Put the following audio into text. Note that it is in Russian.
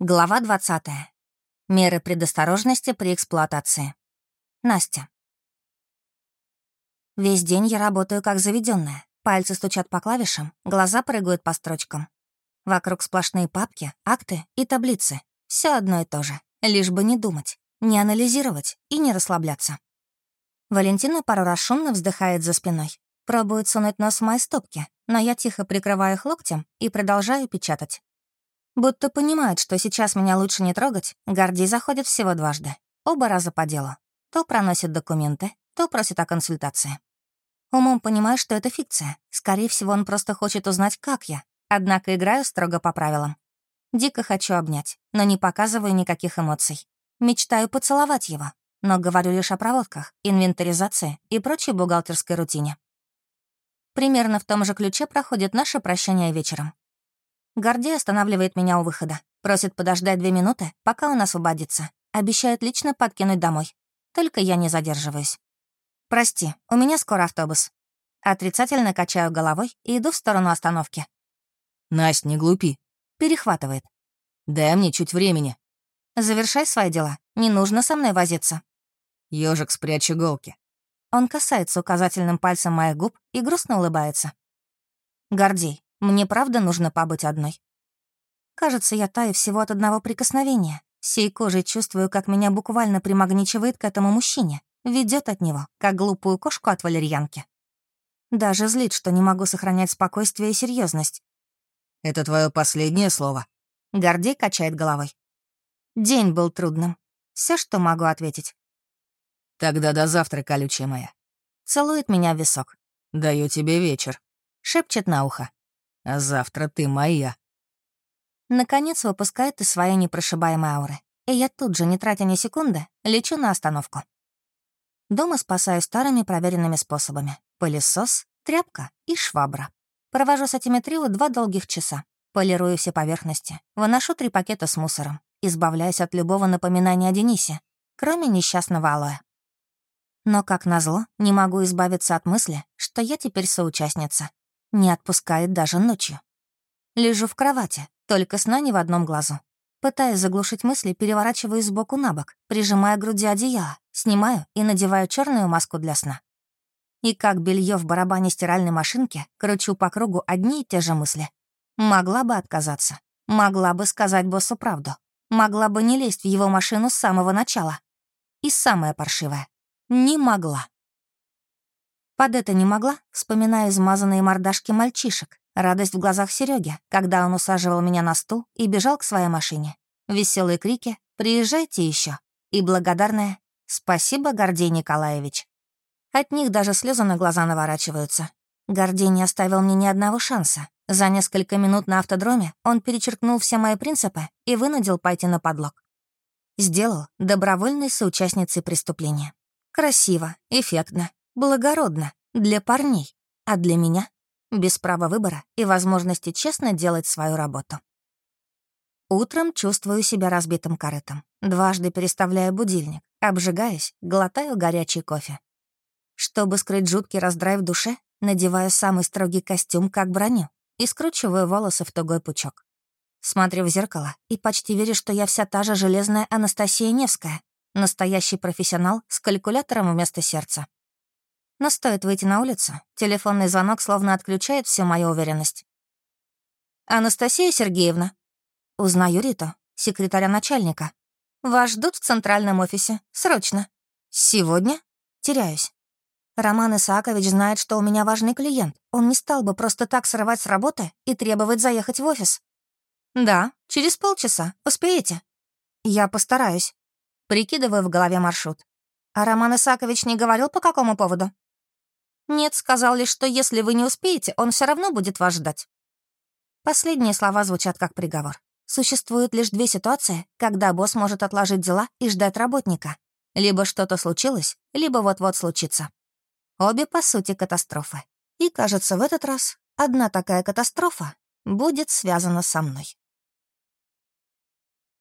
Глава 20. Меры предосторожности при эксплуатации. Настя. Весь день я работаю как заведенная. Пальцы стучат по клавишам, глаза прыгают по строчкам. Вокруг сплошные папки, акты и таблицы. Все одно и то же. Лишь бы не думать, не анализировать и не расслабляться. Валентина пару раз шумно вздыхает за спиной. Пробует сунуть нос в мои стопки, но я тихо прикрываю их локтем и продолжаю печатать. Будто понимает, что сейчас меня лучше не трогать, Гордей заходит всего дважды. Оба раза по делу. То проносит документы, то просит о консультации. Умом понимаю, что это фикция. Скорее всего, он просто хочет узнать, как я. Однако играю строго по правилам. Дико хочу обнять, но не показываю никаких эмоций. Мечтаю поцеловать его, но говорю лишь о проводках, инвентаризации и прочей бухгалтерской рутине. Примерно в том же ключе проходит наше прощание вечером. Гордей останавливает меня у выхода. Просит подождать две минуты, пока он освободится. Обещает лично подкинуть домой. Только я не задерживаюсь. «Прости, у меня скоро автобус». Отрицательно качаю головой и иду в сторону остановки. «Насть, не глупи». Перехватывает. «Дай мне чуть времени». «Завершай свои дела. Не нужно со мной возиться». Ёжик, спрячь иголки». Он касается указательным пальцем моих губ и грустно улыбается. «Гордей, мне правда нужно побыть одной. Кажется, я таю всего от одного прикосновения. Сей кожей чувствую, как меня буквально примагничивает к этому мужчине. ведет от него, как глупую кошку от валерьянки. Даже злит, что не могу сохранять спокойствие и серьезность. «Это твое последнее слово?» Гордей качает головой. День был трудным. Все, что могу ответить. «Тогда до завтра, колючая моя». Целует меня в висок. «Даю тебе вечер». Шепчет на ухо а завтра ты моя». Наконец выпускает из своей непрошибаемой ауры, и я тут же, не тратя ни секунды, лечу на остановку. Дома спасаю старыми проверенными способами. Пылесос, тряпка и швабра. Провожу с этими трио два долгих часа. Полирую все поверхности, выношу три пакета с мусором, избавляюсь от любого напоминания о Денисе, кроме несчастного алоэ. Но, как назло, не могу избавиться от мысли, что я теперь соучастница, не отпускает даже ночью. Лежу в кровати, только сна не в одном глазу. Пытаясь заглушить мысли, переворачиваю сбоку на бок, прижимая к груди одеяло, снимаю и надеваю черную маску для сна. И как белье в барабане стиральной машинки, кручу по кругу одни и те же мысли. Могла бы отказаться. Могла бы сказать боссу правду. Могла бы не лезть в его машину с самого начала. И самое паршивое — не могла. Под это не могла, вспоминая измазанные мордашки мальчишек, радость в глазах Сереги, когда он усаживал меня на стул и бежал к своей машине. Веселые крики «Приезжайте еще и благодарное «Спасибо, Гордей Николаевич». От них даже слезы на глаза наворачиваются. Гордей не оставил мне ни одного шанса. За несколько минут на автодроме он перечеркнул все мои принципы и вынудил пойти на подлог. Сделал добровольной соучастницей преступления. Красиво, эффектно, благородно для парней, а для меня — без права выбора и возможности честно делать свою работу. Утром чувствую себя разбитым корытом. Дважды переставляю будильник, обжигаюсь, глотаю горячий кофе. Чтобы скрыть жуткий раздрай в душе, надеваю самый строгий костюм, как броню, и скручиваю волосы в тугой пучок. Смотрю в зеркало и почти верю, что я вся та же железная Анастасия Невская, настоящий профессионал с калькулятором вместо сердца. Но стоит выйти на улицу, телефонный звонок словно отключает всю мою уверенность. «Анастасия Сергеевна». Узнаю Риту, секретаря начальника. «Вас ждут в центральном офисе. Срочно». «Сегодня?» Теряюсь. Роман Исаакович знает, что у меня важный клиент. Он не стал бы просто так срывать с работы и требовать заехать в офис. «Да, через полчаса. Успеете?» «Я постараюсь». Прикидываю в голове маршрут. А Роман Исаакович не говорил, по какому поводу? «Нет, сказал лишь, что если вы не успеете, он все равно будет вас ждать». Последние слова звучат как приговор. Существует лишь две ситуации, когда босс может отложить дела и ждать работника. Либо что-то случилось, либо вот-вот случится. Обе, по сути, катастрофы. И, кажется, в этот раз одна такая катастрофа будет связана со мной.